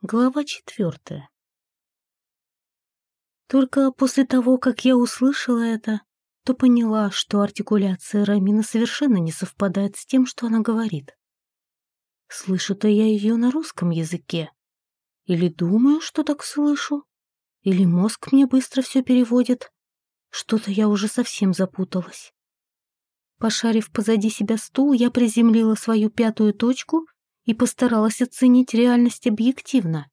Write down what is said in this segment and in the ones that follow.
Глава четвертая. Только после того, как я услышала это, то поняла, что артикуляция Рамина совершенно не совпадает с тем, что она говорит. Слышу-то я ее на русском языке. Или думаю, что так слышу, или мозг мне быстро все переводит. Что-то я уже совсем запуталась. Пошарив позади себя стул, я приземлила свою пятую точку и постаралась оценить реальность объективно.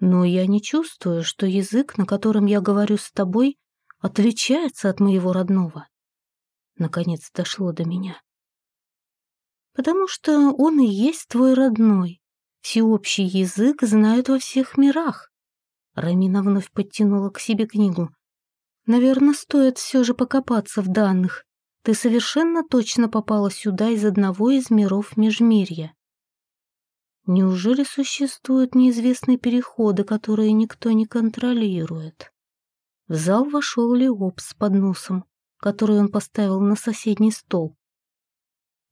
Но я не чувствую, что язык, на котором я говорю с тобой, отличается от моего родного. Наконец дошло до меня. Потому что он и есть твой родной. Всеобщий язык знают во всех мирах. Рамина вновь подтянула к себе книгу. Наверное, стоит все же покопаться в данных. Ты совершенно точно попала сюда из одного из миров Межмирья. Неужели существуют неизвестные переходы, которые никто не контролирует? В зал вошел Леоп с подносом, который он поставил на соседний стол.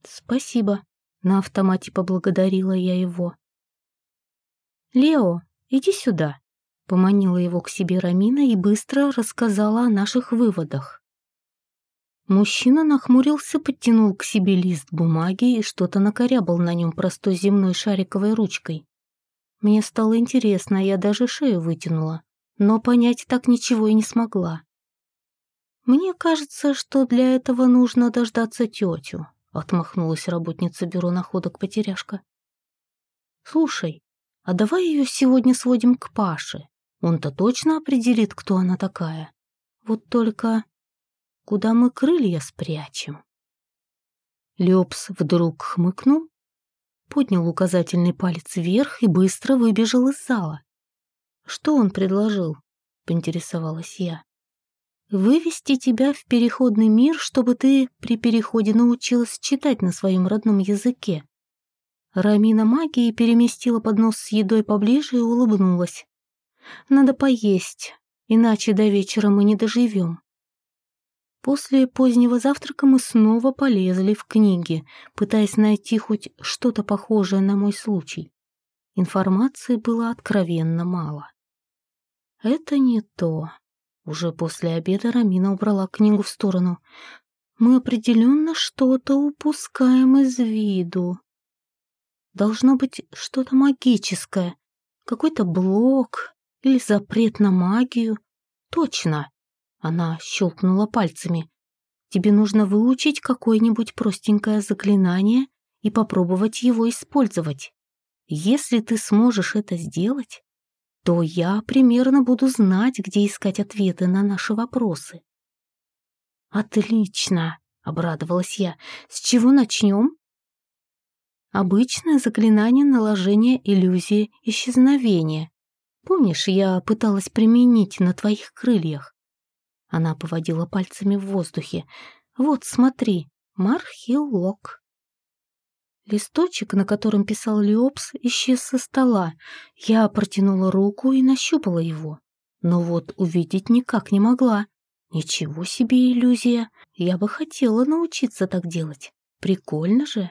«Спасибо», — на автомате поблагодарила я его. «Лео, иди сюда», — поманила его к себе Рамина и быстро рассказала о наших выводах. Мужчина нахмурился, подтянул к себе лист бумаги и что-то накорябал на нем простой земной шариковой ручкой. Мне стало интересно, я даже шею вытянула, но понять так ничего и не смогла. «Мне кажется, что для этого нужно дождаться тетю», — отмахнулась работница бюро находок потеряшка. «Слушай, а давай ее сегодня сводим к Паше. Он-то точно определит, кто она такая. Вот только куда мы крылья спрячем. Лепс вдруг хмыкнул, поднял указательный палец вверх и быстро выбежал из зала. «Что он предложил?» — поинтересовалась я. «Вывести тебя в переходный мир, чтобы ты при переходе научилась читать на своем родном языке». Рамина магии переместила поднос с едой поближе и улыбнулась. «Надо поесть, иначе до вечера мы не доживем». После позднего завтрака мы снова полезли в книги, пытаясь найти хоть что-то похожее на мой случай. Информации было откровенно мало. Это не то. Уже после обеда Рамина убрала книгу в сторону. Мы определенно что-то упускаем из виду. Должно быть что-то магическое, какой-то блок или запрет на магию. Точно, она щелкнула пальцами. «Тебе нужно выучить какое-нибудь простенькое заклинание и попробовать его использовать. Если ты сможешь это сделать, то я примерно буду знать, где искать ответы на наши вопросы». «Отлично!» — обрадовалась я. «С чего начнем?» Обычное заклинание наложения иллюзии исчезновения. Помнишь, я пыталась применить на твоих крыльях? Она поводила пальцами в воздухе. «Вот, смотри, мархилок». Листочек, на котором писал Леопс, исчез со стола. Я протянула руку и нащупала его. Но вот увидеть никак не могла. Ничего себе иллюзия. Я бы хотела научиться так делать. Прикольно же.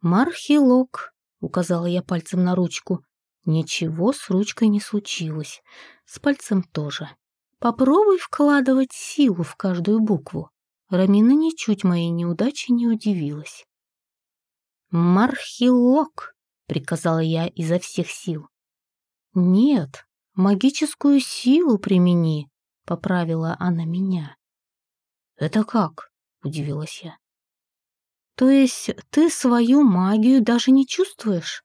«Мархилок», — указала я пальцем на ручку. Ничего с ручкой не случилось. С пальцем тоже. Попробуй вкладывать силу в каждую букву. Рамина ничуть моей неудачи не удивилась. «Мархилок!» — приказала я изо всех сил. «Нет, магическую силу примени», — поправила она меня. «Это как?» — удивилась я. «То есть ты свою магию даже не чувствуешь?»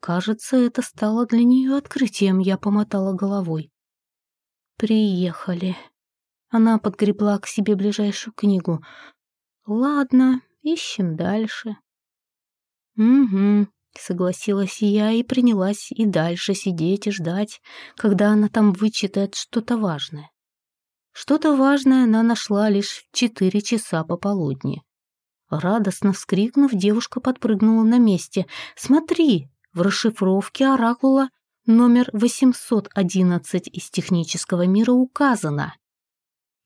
Кажется, это стало для нее открытием, я помотала головой. Приехали. Она подгребла к себе ближайшую книгу. Ладно, ищем дальше. Угу, согласилась я и принялась и дальше сидеть и ждать, когда она там вычитает что-то важное. Что-то важное она нашла лишь в четыре часа пополудни. Радостно вскрикнув, девушка подпрыгнула на месте. «Смотри!» В расшифровке оракула номер 811 из технического мира указано.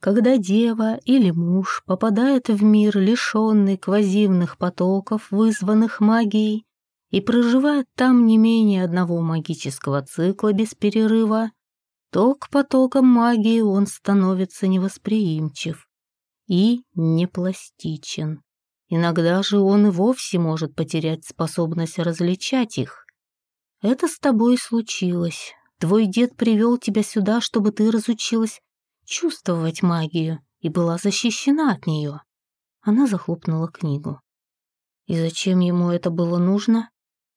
Когда дева или муж попадает в мир, лишенный квазивных потоков, вызванных магией, и проживает там не менее одного магического цикла без перерыва, то к потокам магии он становится невосприимчив и непластичен. Иногда же он и вовсе может потерять способность различать их. Это с тобой случилось. Твой дед привел тебя сюда, чтобы ты разучилась чувствовать магию и была защищена от нее. Она захлопнула книгу. И зачем ему это было нужно?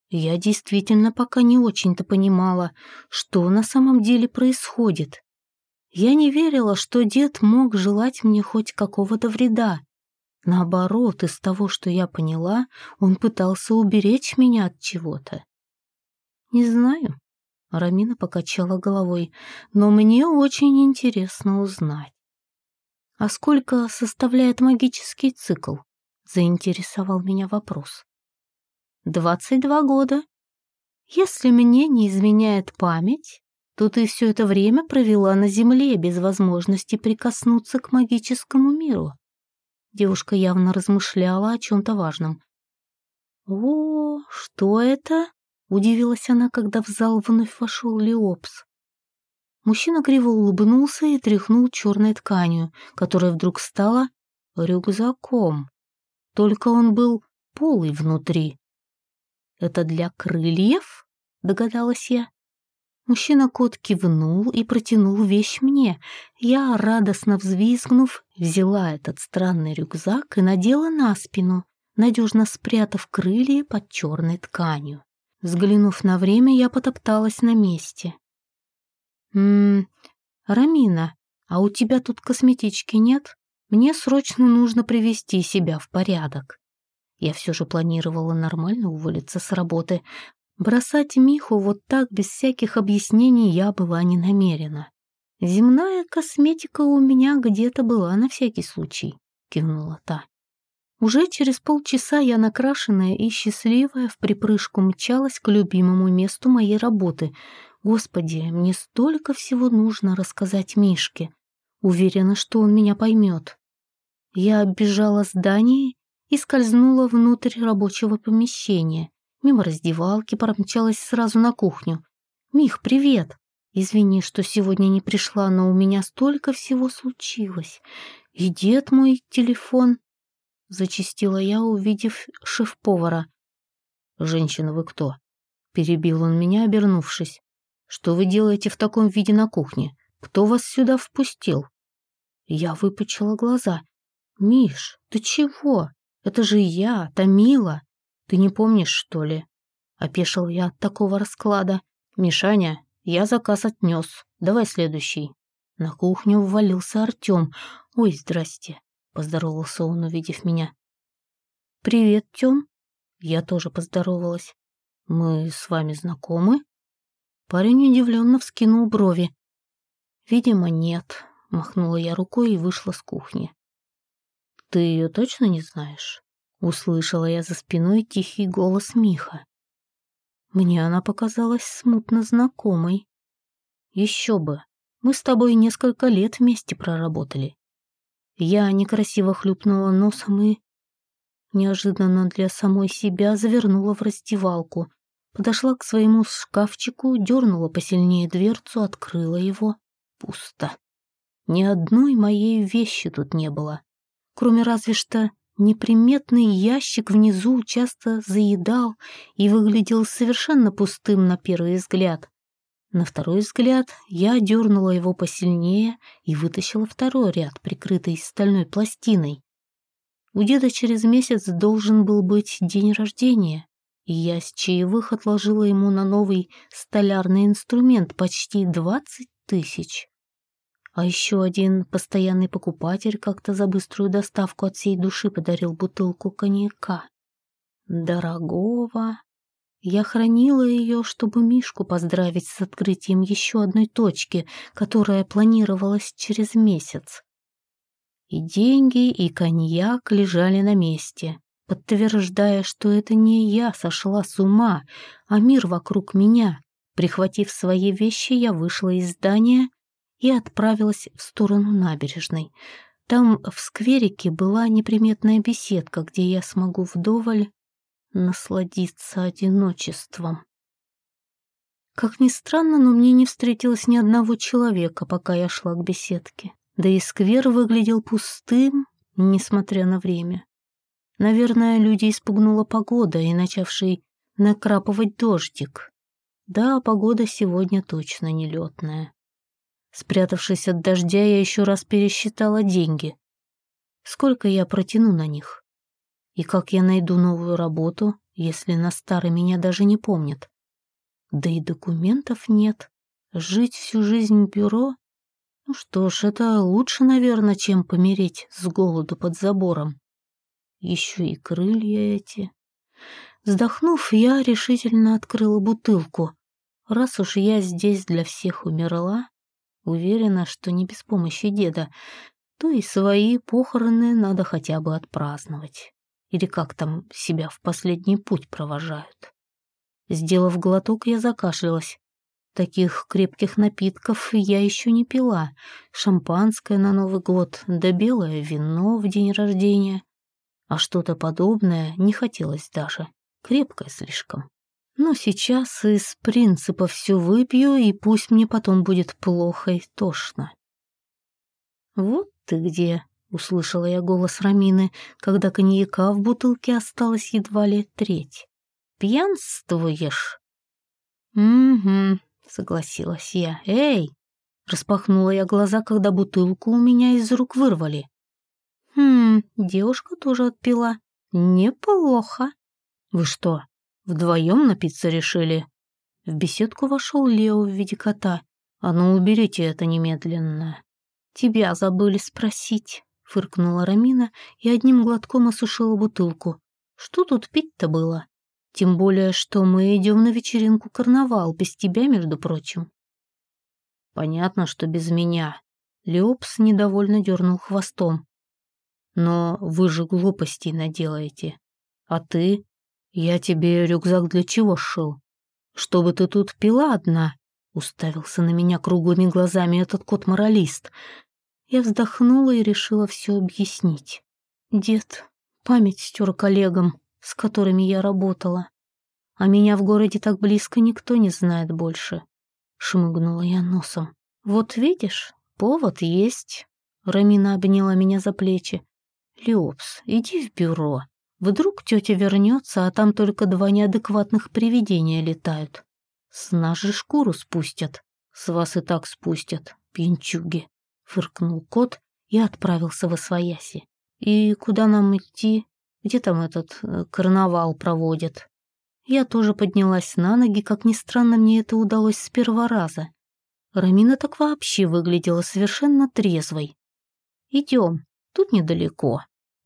Я действительно пока не очень-то понимала, что на самом деле происходит. Я не верила, что дед мог желать мне хоть какого-то вреда. Наоборот, из того, что я поняла, он пытался уберечь меня от чего-то. «Не знаю», — Рамина покачала головой, «но мне очень интересно узнать». «А сколько составляет магический цикл?» — заинтересовал меня вопрос. Двадцать два года. Если мне не изменяет память, то ты все это время провела на земле без возможности прикоснуться к магическому миру. Девушка явно размышляла о чем-то важном. «О, что это?» — удивилась она, когда в зал вновь вошел Леопс. Мужчина криво улыбнулся и тряхнул черной тканью, которая вдруг стала рюкзаком. Только он был полый внутри, «Это для крыльев?» — догадалась я. Мужчина-кот кивнул и протянул вещь мне. Я, радостно взвизгнув, взяла этот странный рюкзак и надела на спину, надежно спрятав крылья под черной тканью. Взглянув на время, я потопталась на месте. «Ммм, Рамина, а у тебя тут косметички нет? Мне срочно нужно привести себя в порядок». Я все же планировала нормально уволиться с работы. Бросать Миху вот так, без всяких объяснений, я была не намерена. «Земная косметика у меня где-то была на всякий случай», — кивнула та. Уже через полчаса я, накрашенная и счастливая, в припрыжку мчалась к любимому месту моей работы. Господи, мне столько всего нужно рассказать Мишке. Уверена, что он меня поймет. Я оббежала здание и скользнула внутрь рабочего помещения. Мимо раздевалки промчалась сразу на кухню. «Мих, привет! Извини, что сегодня не пришла, но у меня столько всего случилось. И дед мой телефон...» Зачистила я, увидев шеф-повара. «Женщина, вы кто?» Перебил он меня, обернувшись. «Что вы делаете в таком виде на кухне? Кто вас сюда впустил?» Я выпучила глаза. «Миш, ты чего?» Это же я, Томила. Ты не помнишь, что ли? Опешил я от такого расклада. Мишаня, я заказ отнес. Давай следующий. На кухню ввалился Артем. Ой, здрасте. Поздоровался он, увидев меня. Привет, Тём. Я тоже поздоровалась. Мы с вами знакомы? Парень удивленно вскинул брови. Видимо, нет. Махнула я рукой и вышла с кухни. «Ты ее точно не знаешь?» Услышала я за спиной тихий голос Миха. Мне она показалась смутно знакомой. Еще бы, мы с тобой несколько лет вместе проработали. Я некрасиво хлюпнула носом и неожиданно для самой себя завернула в раздевалку, подошла к своему шкафчику, дернула посильнее дверцу, открыла его. Пусто. Ни одной моей вещи тут не было кроме разве что неприметный ящик внизу часто заедал и выглядел совершенно пустым на первый взгляд. На второй взгляд я дернула его посильнее и вытащила второй ряд, прикрытый стальной пластиной. У деда через месяц должен был быть день рождения, и я с чаевых отложила ему на новый столярный инструмент почти двадцать тысяч. А еще один постоянный покупатель как-то за быструю доставку от всей души подарил бутылку коньяка. Дорогого. Я хранила ее, чтобы Мишку поздравить с открытием еще одной точки, которая планировалась через месяц. И деньги, и коньяк лежали на месте, подтверждая, что это не я сошла с ума, а мир вокруг меня. Прихватив свои вещи, я вышла из здания и отправилась в сторону набережной. Там в скверике была неприметная беседка, где я смогу вдоволь насладиться одиночеством. Как ни странно, но мне не встретилось ни одного человека, пока я шла к беседке. Да и сквер выглядел пустым, несмотря на время. Наверное, люди испугнула погода и начавший накрапывать дождик. Да, погода сегодня точно нелетная. Спрятавшись от дождя, я еще раз пересчитала деньги. Сколько я протяну на них? И как я найду новую работу, если на старой меня даже не помнят? Да и документов нет. Жить всю жизнь в бюро? Ну что ж, это лучше, наверное, чем помереть с голоду под забором. Еще и крылья эти. Вздохнув, я решительно открыла бутылку. Раз уж я здесь для всех умерла, Уверена, что не без помощи деда, то и свои похороны надо хотя бы отпраздновать. Или как там себя в последний путь провожают. Сделав глоток, я закашлялась. Таких крепких напитков я еще не пила. Шампанское на Новый год, да белое вино в день рождения. А что-то подобное не хотелось даже. Крепкое слишком. Но сейчас из принципа все выпью, и пусть мне потом будет плохо и тошно. «Вот ты где!» — услышала я голос Рамины, когда коньяка в бутылке осталось едва ли треть. «Пьянствуешь?» «Угу», — согласилась я. «Эй!» — распахнула я глаза, когда бутылку у меня из рук вырвали. «Хм, девушка тоже отпила. Неплохо. Вы что, Вдвоем напиться решили. В беседку вошел Лео в виде кота. А ну, уберите это немедленно. Тебя забыли спросить, фыркнула Рамина и одним глотком осушила бутылку. Что тут пить-то было? Тем более, что мы идем на вечеринку карнавал, без тебя, между прочим. Понятно, что без меня. Леопс недовольно дернул хвостом. Но вы же глупостей наделаете. А ты? «Я тебе рюкзак для чего шил? Чтобы ты тут пила одна?» Уставился на меня круглыми глазами этот кот-моралист. Я вздохнула и решила все объяснить. Дед память стер коллегам, с которыми я работала. А меня в городе так близко никто не знает больше. Шмыгнула я носом. «Вот видишь, повод есть». Рамина обняла меня за плечи. «Леопс, иди в бюро. Вдруг тетя вернется, а там только два неадекватных привидения летают. С же шкуру спустят. С вас и так спустят, пинчуги. Фыркнул кот и отправился в Освояси. И куда нам идти? Где там этот э, карнавал проводят? Я тоже поднялась на ноги, как ни странно, мне это удалось с первого раза. Рамина так вообще выглядела совершенно трезвой. «Идем, тут недалеко»,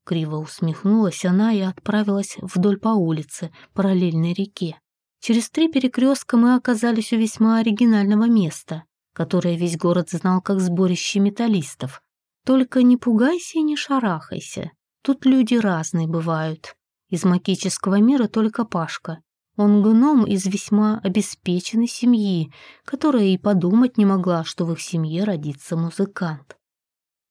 Криво усмехнулась она и отправилась вдоль по улице, параллельной реке. Через три перекрестка мы оказались у весьма оригинального места, которое весь город знал как сборище металлистов. Только не пугайся и не шарахайся. Тут люди разные бывают. Из магического мира только Пашка. Он гном из весьма обеспеченной семьи, которая и подумать не могла, что в их семье родится музыкант.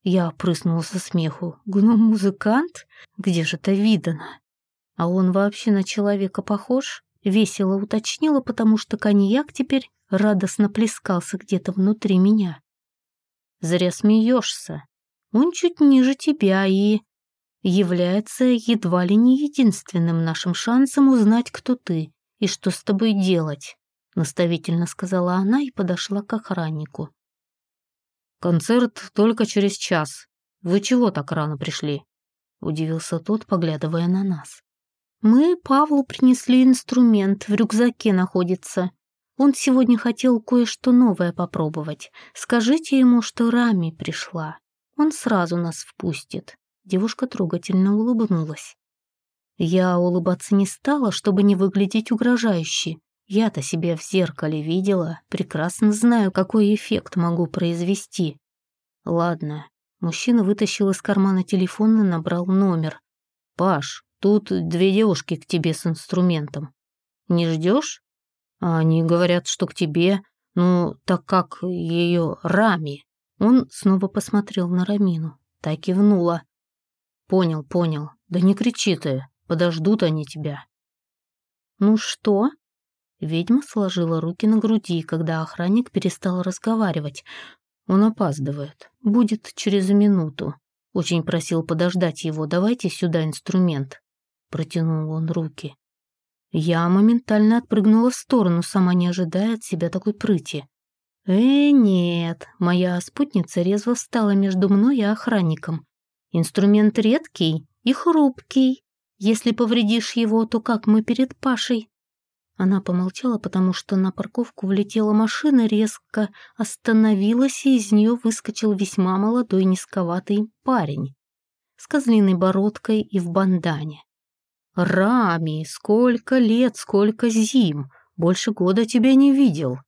Я прыснула со смеху. Гном-музыкант? Где же это видано? А он вообще на человека похож? Весело уточнила, потому что коньяк теперь радостно плескался где-то внутри меня. Зря смеешься. Он чуть ниже тебя и является едва ли не единственным нашим шансом узнать, кто ты и что с тобой делать, наставительно сказала она и подошла к охраннику. «Концерт только через час. Вы чего так рано пришли?» — удивился тот, поглядывая на нас. «Мы Павлу принесли инструмент, в рюкзаке находится. Он сегодня хотел кое-что новое попробовать. Скажите ему, что Рами пришла. Он сразу нас впустит». Девушка трогательно улыбнулась. Я улыбаться не стала, чтобы не выглядеть угрожающе. Я-то себя в зеркале видела, прекрасно знаю, какой эффект могу произвести. Ладно. Мужчина вытащил из кармана телефон и набрал номер. «Паш, тут две девушки к тебе с инструментом. Не ждешь? Они говорят, что к тебе, ну, так как ее Рами». Он снова посмотрел на Рамину. Так кивнула. «Понял, понял. Да не кричи ты, подождут они тебя». «Ну что?» Ведьма сложила руки на груди, когда охранник перестал разговаривать. Он опаздывает. Будет через минуту. Очень просил подождать его. Давайте сюда инструмент. Протянул он руки. Я моментально отпрыгнула в сторону, сама не ожидая от себя такой прыти. «Э, нет!» Моя спутница резво встала между мной и охранником. «Инструмент редкий и хрупкий. Если повредишь его, то как мы перед Пашей?» Она помолчала, потому что на парковку влетела машина, резко остановилась, и из нее выскочил весьма молодой низковатый парень с козлиной бородкой и в бандане. «Рами, сколько лет, сколько зим! Больше года тебя не видел!»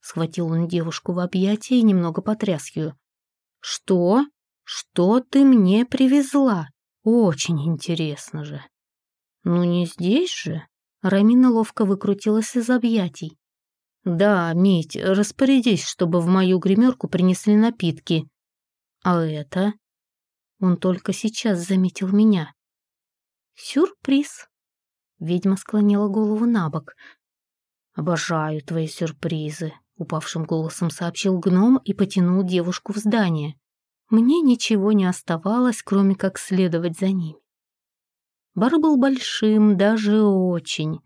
Схватил он девушку в объятия и немного потряс ее. «Что? Что ты мне привезла? Очень интересно же!» «Ну не здесь же?» Рамина ловко выкрутилась из объятий. «Да, Мить, распорядись, чтобы в мою гримерку принесли напитки. А это?» Он только сейчас заметил меня. «Сюрприз!» Ведьма склонила голову на бок. «Обожаю твои сюрпризы», — упавшим голосом сообщил гном и потянул девушку в здание. Мне ничего не оставалось, кроме как следовать за ним. Бар был большим, даже очень.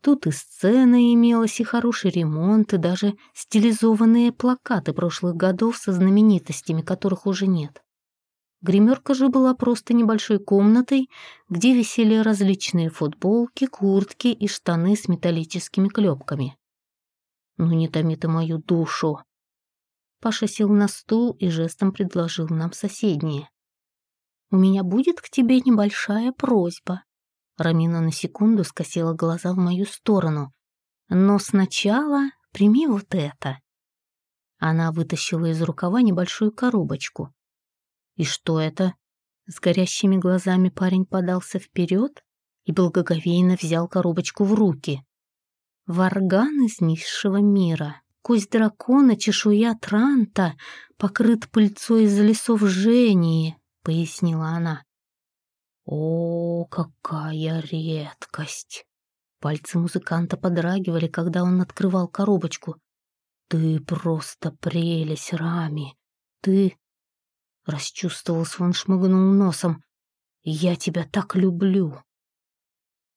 Тут и сцена имелась, и хороший ремонт, и даже стилизованные плакаты прошлых годов со знаменитостями, которых уже нет. Гримерка же была просто небольшой комнатой, где висели различные футболки, куртки и штаны с металлическими клепками. Ну не томи ты мою душу. Паша сел на стул и жестом предложил нам соседние. «У меня будет к тебе небольшая просьба». Рамина на секунду скосила глаза в мою сторону. «Но сначала прими вот это». Она вытащила из рукава небольшую коробочку. «И что это?» С горящими глазами парень подался вперед и благоговейно взял коробочку в руки. Варган из низшего мира, кость дракона, чешуя транта, покрыт пыльцой из лесов Жении, пояснила она. О, какая редкость! Пальцы музыканта подрагивали, когда он открывал коробочку. Ты просто прелесть, Рами. Ты Расчувствовался он, шмыгнул носом. «Я тебя так люблю!»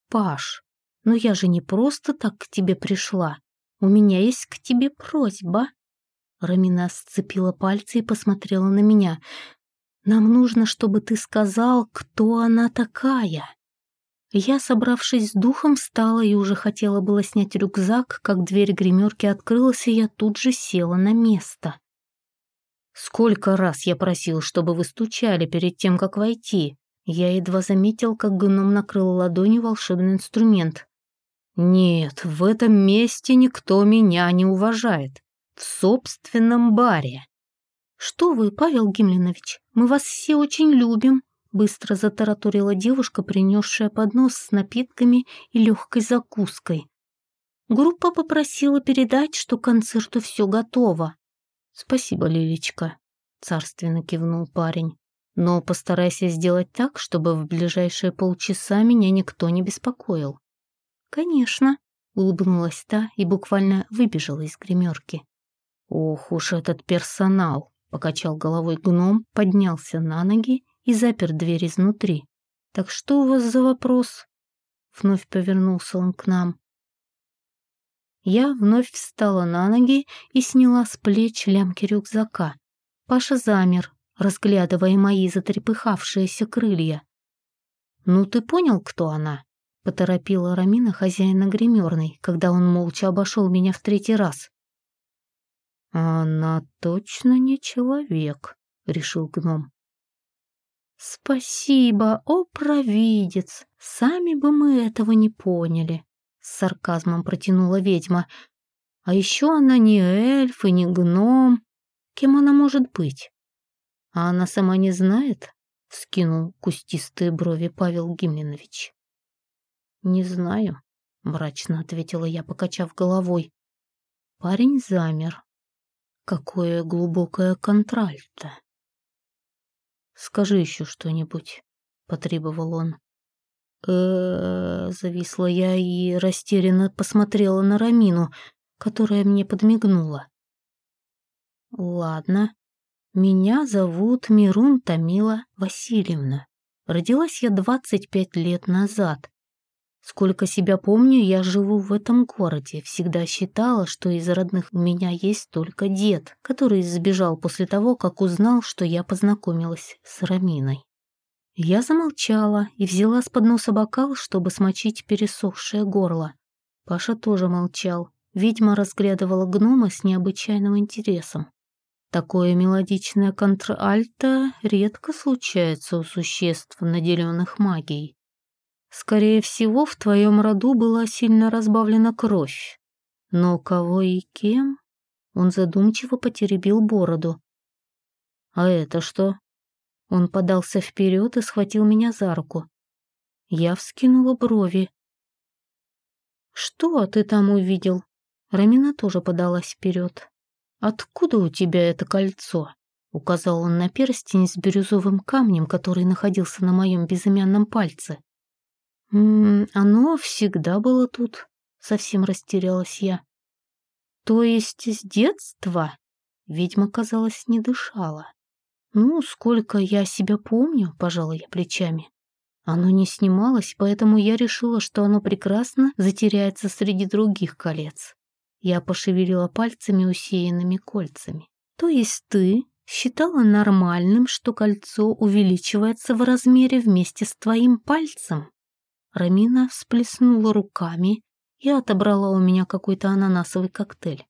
«Паш, ну я же не просто так к тебе пришла. У меня есть к тебе просьба». Рамина сцепила пальцы и посмотрела на меня. «Нам нужно, чтобы ты сказал, кто она такая». Я, собравшись с духом, встала и уже хотела было снять рюкзак, как дверь гримерки открылась, и я тут же села на место. Сколько раз я просил, чтобы вы стучали перед тем, как войти. Я едва заметил, как гном накрыл ладонью волшебный инструмент. Нет, в этом месте никто меня не уважает. В собственном баре. Что вы, Павел Гимлинович, мы вас все очень любим. Быстро затараторила девушка, принесшая поднос с напитками и легкой закуской. Группа попросила передать, что концерту все готово. «Спасибо, Лилечка», — царственно кивнул парень. «Но постарайся сделать так, чтобы в ближайшие полчаса меня никто не беспокоил». «Конечно», — улыбнулась та и буквально выбежала из гримерки. «Ох уж этот персонал!» — покачал головой гном, поднялся на ноги и запер дверь изнутри. «Так что у вас за вопрос?» Вновь повернулся он к нам. Я вновь встала на ноги и сняла с плеч лямки рюкзака. Паша замер, разглядывая мои затрепыхавшиеся крылья. «Ну ты понял, кто она?» — поторопила Рамина хозяина гримерной, когда он молча обошел меня в третий раз. «Она точно не человек», — решил гном. «Спасибо, о провидец! Сами бы мы этого не поняли», с сарказмом протянула ведьма. А еще она не эльф и не гном. Кем она может быть? А она сама не знает? Скинул кустистые брови Павел Гимлинович. Не знаю, мрачно ответила я, покачав головой. Парень замер. Какое глубокое контральто. Скажи еще что-нибудь, потребовал он. Э зависла я и растерянно посмотрела на Рамину, которая мне подмигнула. «Ладно, меня зовут Мирун Тамила Васильевна. Родилась я 25 лет назад. Сколько себя помню, я живу в этом городе. Всегда считала, что из родных у меня есть только дед, который сбежал после того, как узнал, что я познакомилась с Раминой. Я замолчала и взяла с подноса бокал, чтобы смочить пересохшее горло. Паша тоже молчал. Ведьма разглядывала гнома с необычайным интересом. Такое мелодичное контральто редко случается у существ, наделенных магией. Скорее всего, в твоем роду была сильно разбавлена кровь. Но кого и кем? Он задумчиво потеребил бороду. А это что? Он подался вперед и схватил меня за руку. Я вскинула брови. «Что ты там увидел?» Рамина тоже подалась вперед. «Откуда у тебя это кольцо?» Указал он на перстень с бирюзовым камнем, который находился на моем безымянном пальце. «М -м, «Оно всегда было тут», — совсем растерялась я. «То есть с детства?» Ведьма, казалось, не дышала. «Ну, сколько я себя помню», — пожала я плечами. Оно не снималось, поэтому я решила, что оно прекрасно затеряется среди других колец. Я пошевелила пальцами, усеянными кольцами. «То есть ты считала нормальным, что кольцо увеличивается в размере вместе с твоим пальцем?» Рамина всплеснула руками и отобрала у меня какой-то ананасовый коктейль.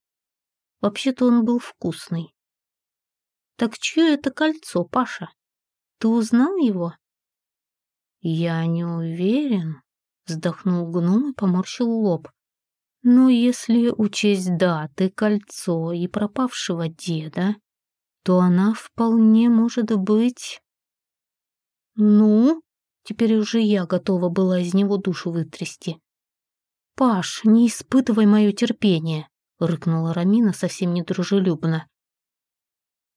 Вообще-то он был вкусный. «Так чье это кольцо, Паша? Ты узнал его?» «Я не уверен», — вздохнул гном и поморщил лоб. «Но если учесть даты, кольцо и пропавшего деда, то она вполне может быть...» «Ну?» Теперь уже я готова была из него душу вытрясти. «Паш, не испытывай мое терпение», — рыкнула Рамина совсем недружелюбно.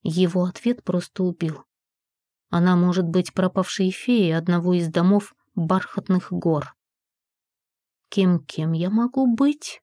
Его ответ просто убил. Она может быть пропавшей феей одного из домов бархатных гор. Кем-кем я могу быть?